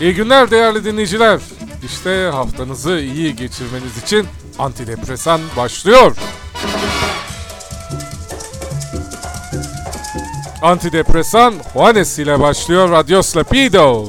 İyi günler değerli dinleyiciler. İşte haftanızı iyi geçirmeniz için antidepresan başlıyor. Antidepresan Juanes ile başlıyor Radyo Slapido.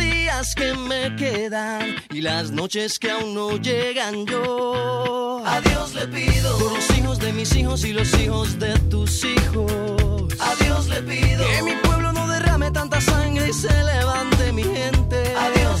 que me quedan y las noches que aún no llegan yo. A Dios le pido por los hijos de mis hijos y los hijos de tus hijos. A Dios le pido que mi pueblo no derrame tanta sangre y se levante mi gente. A Dios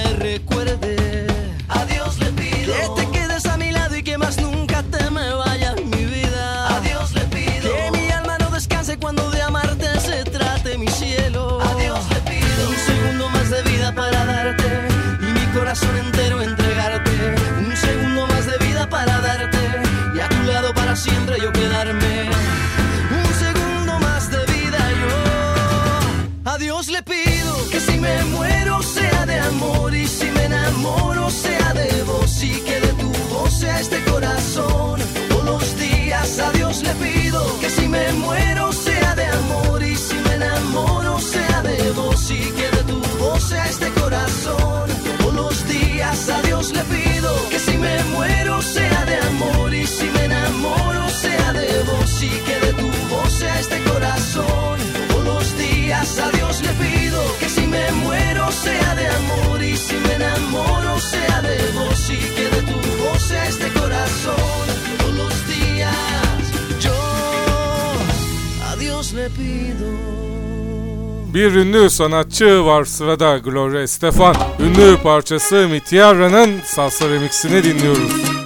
sea de amor y si me enamoro sea de vos y que de tu voz este corazón. Todos los días yo a Dios le pido. Bir ünlü sanatçı var sırada Gloria Estefan. Ünlü parçası Mi Tierra'nın salsa remixini dinliyoruz.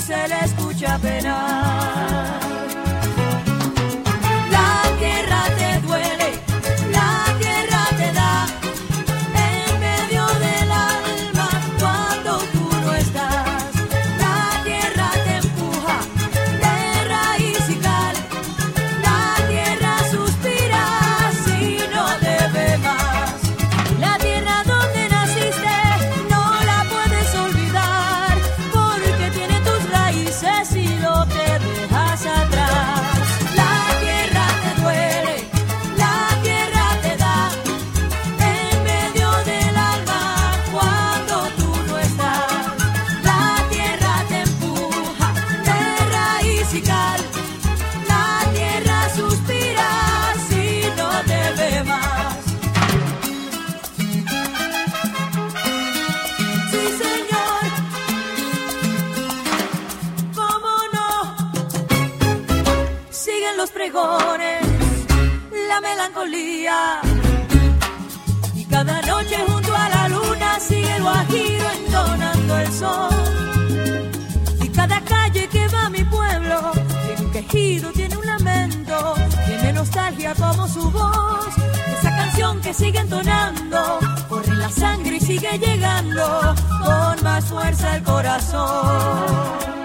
se le escucha penar. y cada noche junto a la luna sigue el guajiro entonando el sol. Y cada calle que va a mi pueblo tiene un quejido, tiene un lamento, tiene nostalgia como su voz, esa canción que sigue entonando corre la sangre y sigue llegando con más fuerza al corazón.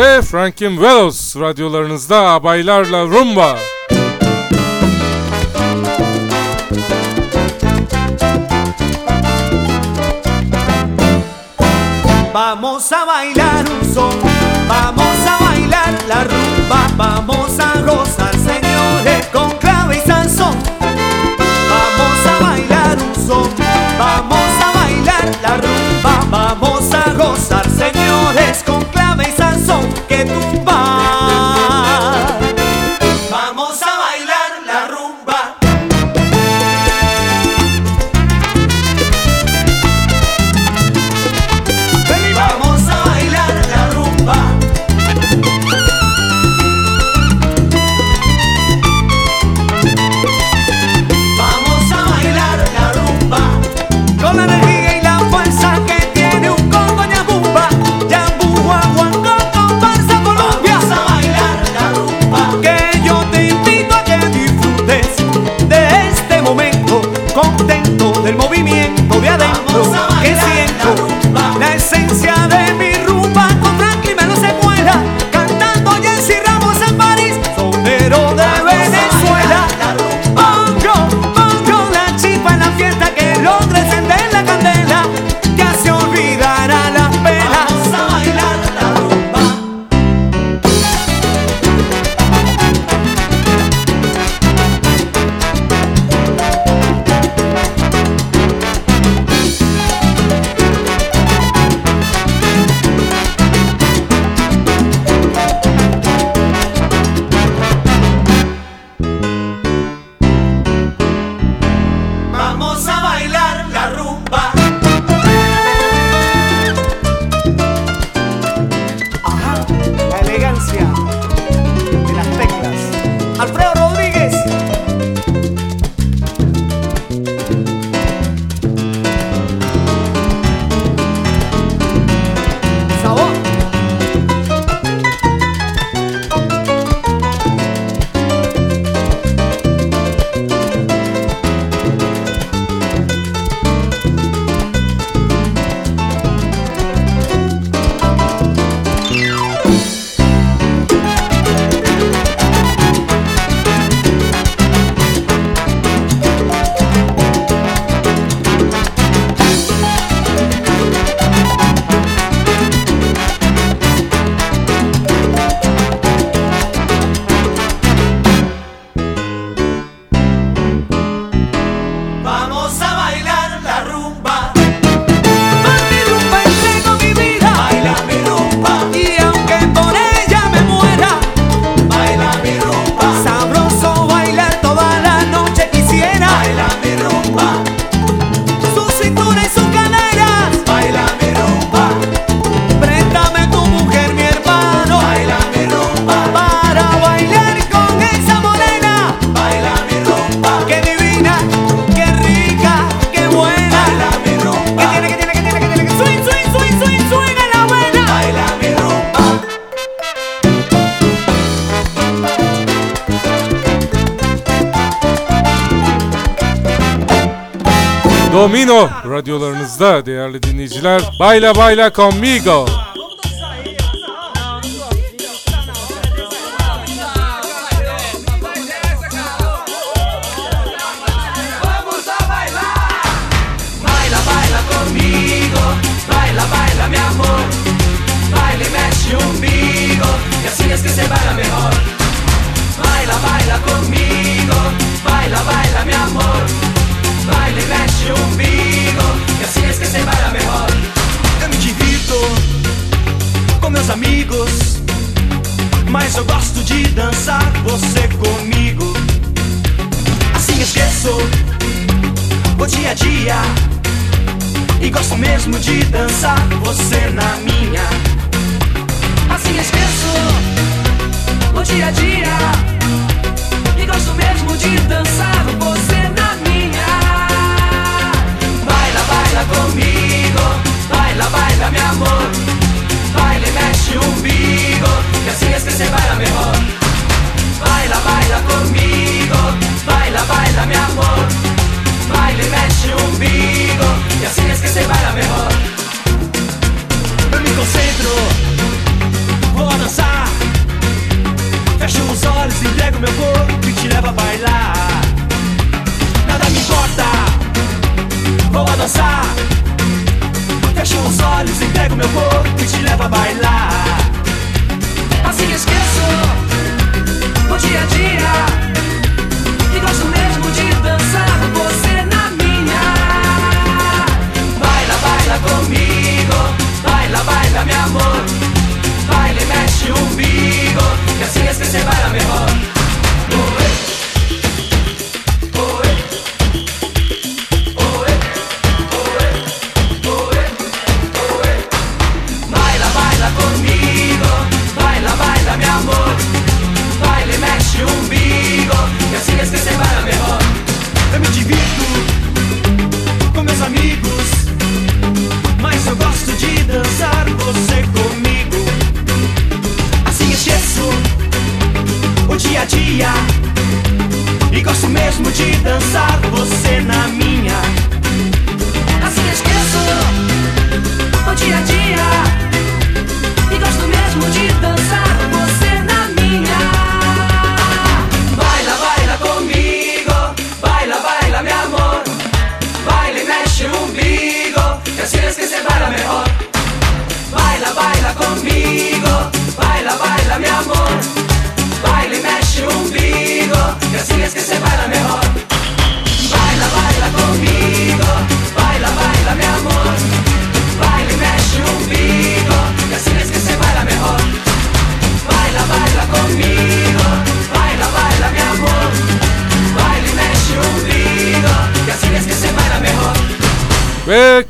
ve Franklin Wells radyolarınızda abaylarla rumba. Vamos a bailar un son, vamos a bailar la rumba, vamos a gozar aranızda değerli dinleyiciler. Bayla bayla conmigo. así es que se baila mejor. Baila, baila conmigo, baila, baila mi amor baile, mexe o umbigo E assim esquecer a melhor Eu me divirto com meus amigos Mas eu gosto de dançar você comigo. Assim esqueço o dia a dia E gosto mesmo de dançar você na minha. Assim esqueço o dia a dia E gosto mesmo de dançar você na minha baila conmigo, baila, baila mi amor, baila y mexe un vivo, que así es que se baila mejor, baila, baila conmigo.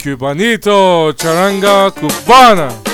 Cubanito, charanga cubana.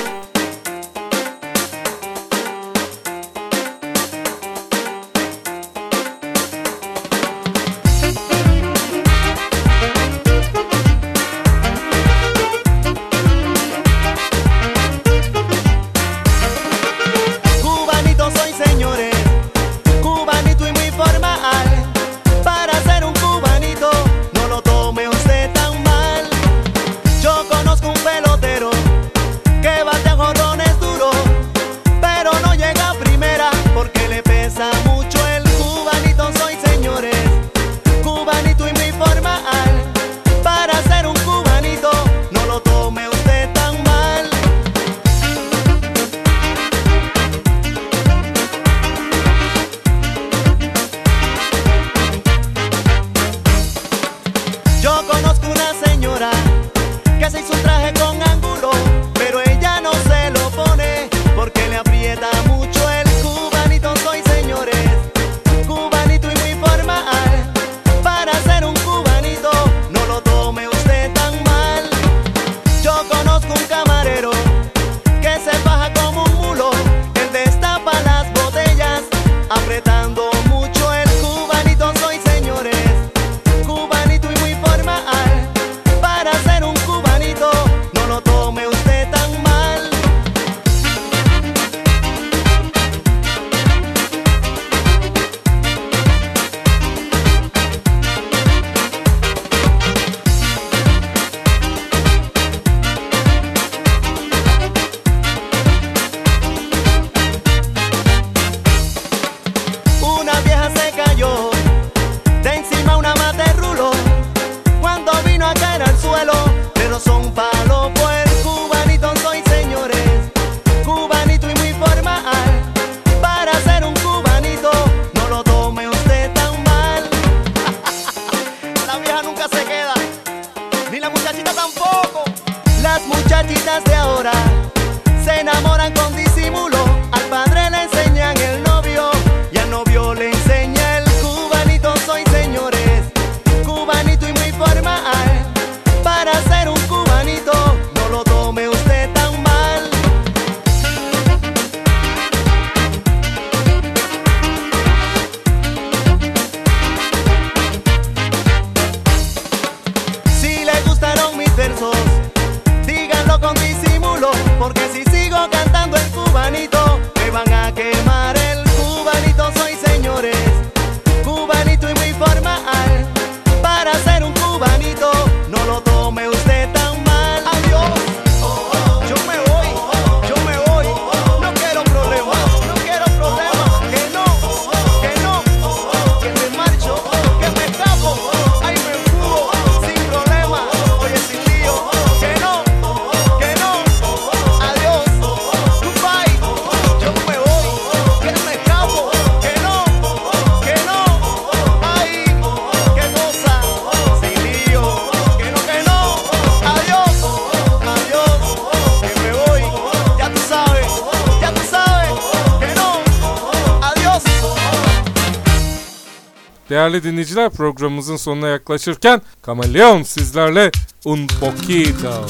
Değerli dinleyiciler programımızın sonuna yaklaşırken Kameleon sizlerle Un Poquito.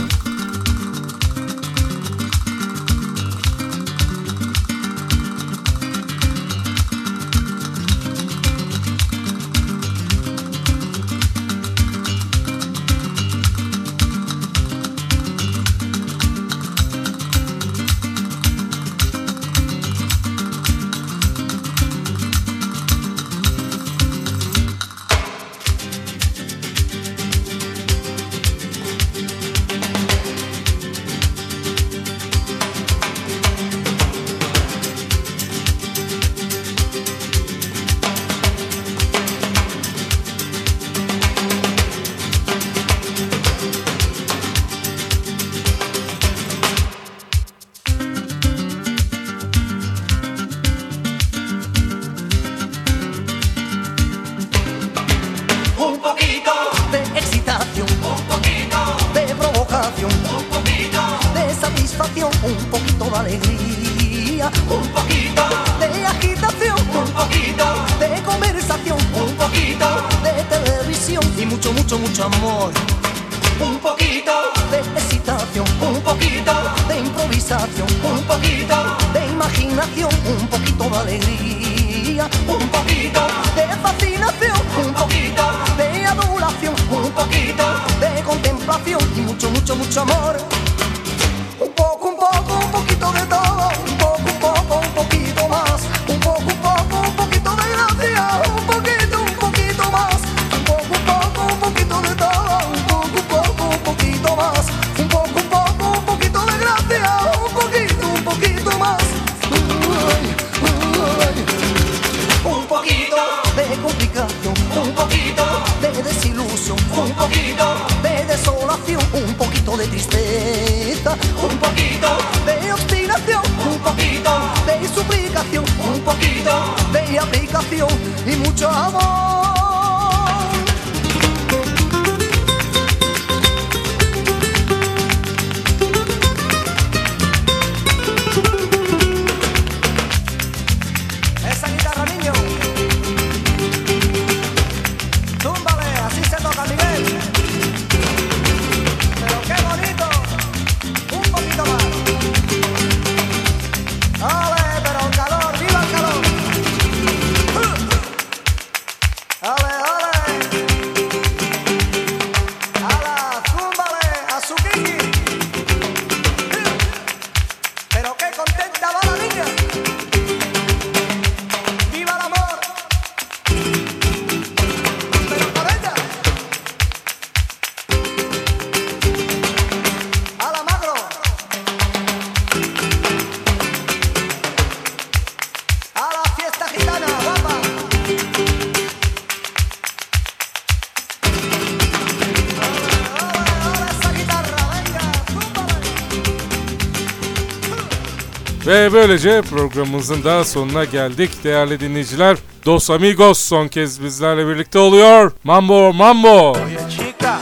Böylece programımızın da sonuna geldik değerli dinleyiciler. Dos Amigos son kez bizlerle birlikte oluyor. Mambo Mambo. Oye chica,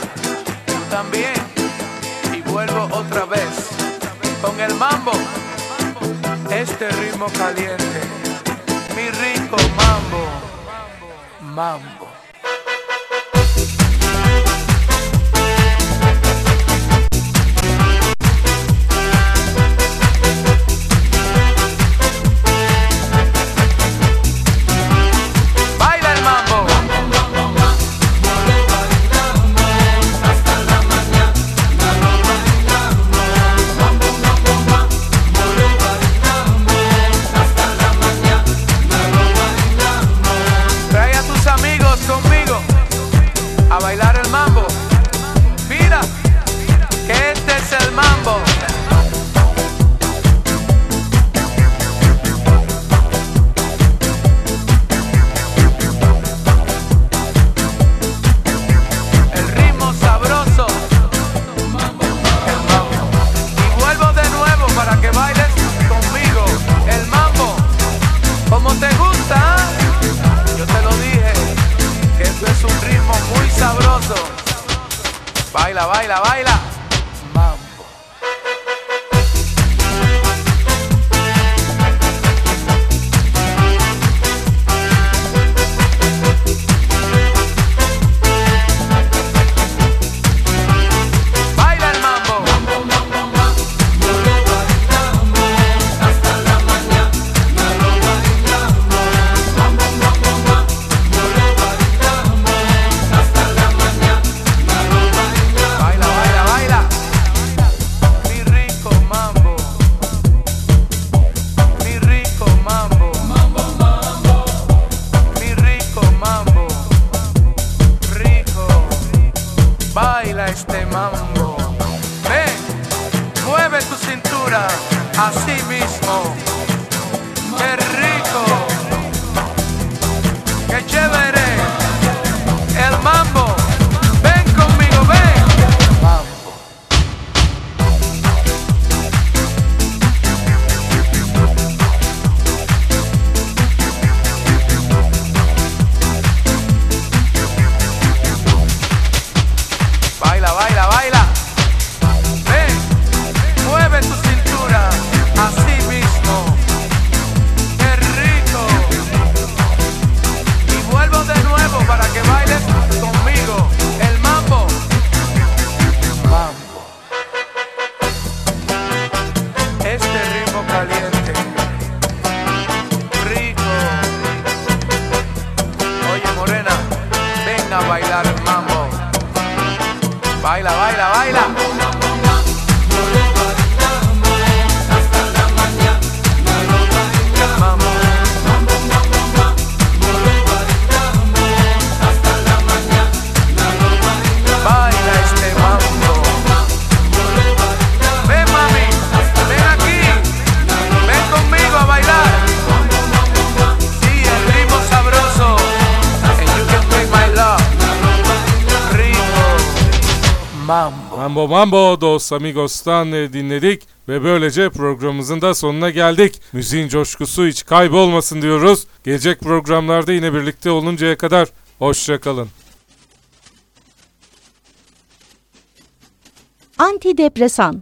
también. Y vuelvo otra vez. Con el mambo. Este ritmo caliente. Mi rico mambo. Mambo. Mambo. Mambo Dos Amigos'tan e, dinledik ve böylece programımızın da sonuna geldik. Müziğin coşkusu hiç kaybolmasın diyoruz. Gelecek programlarda yine birlikte oluncaya kadar hoşçakalın. Antidepresan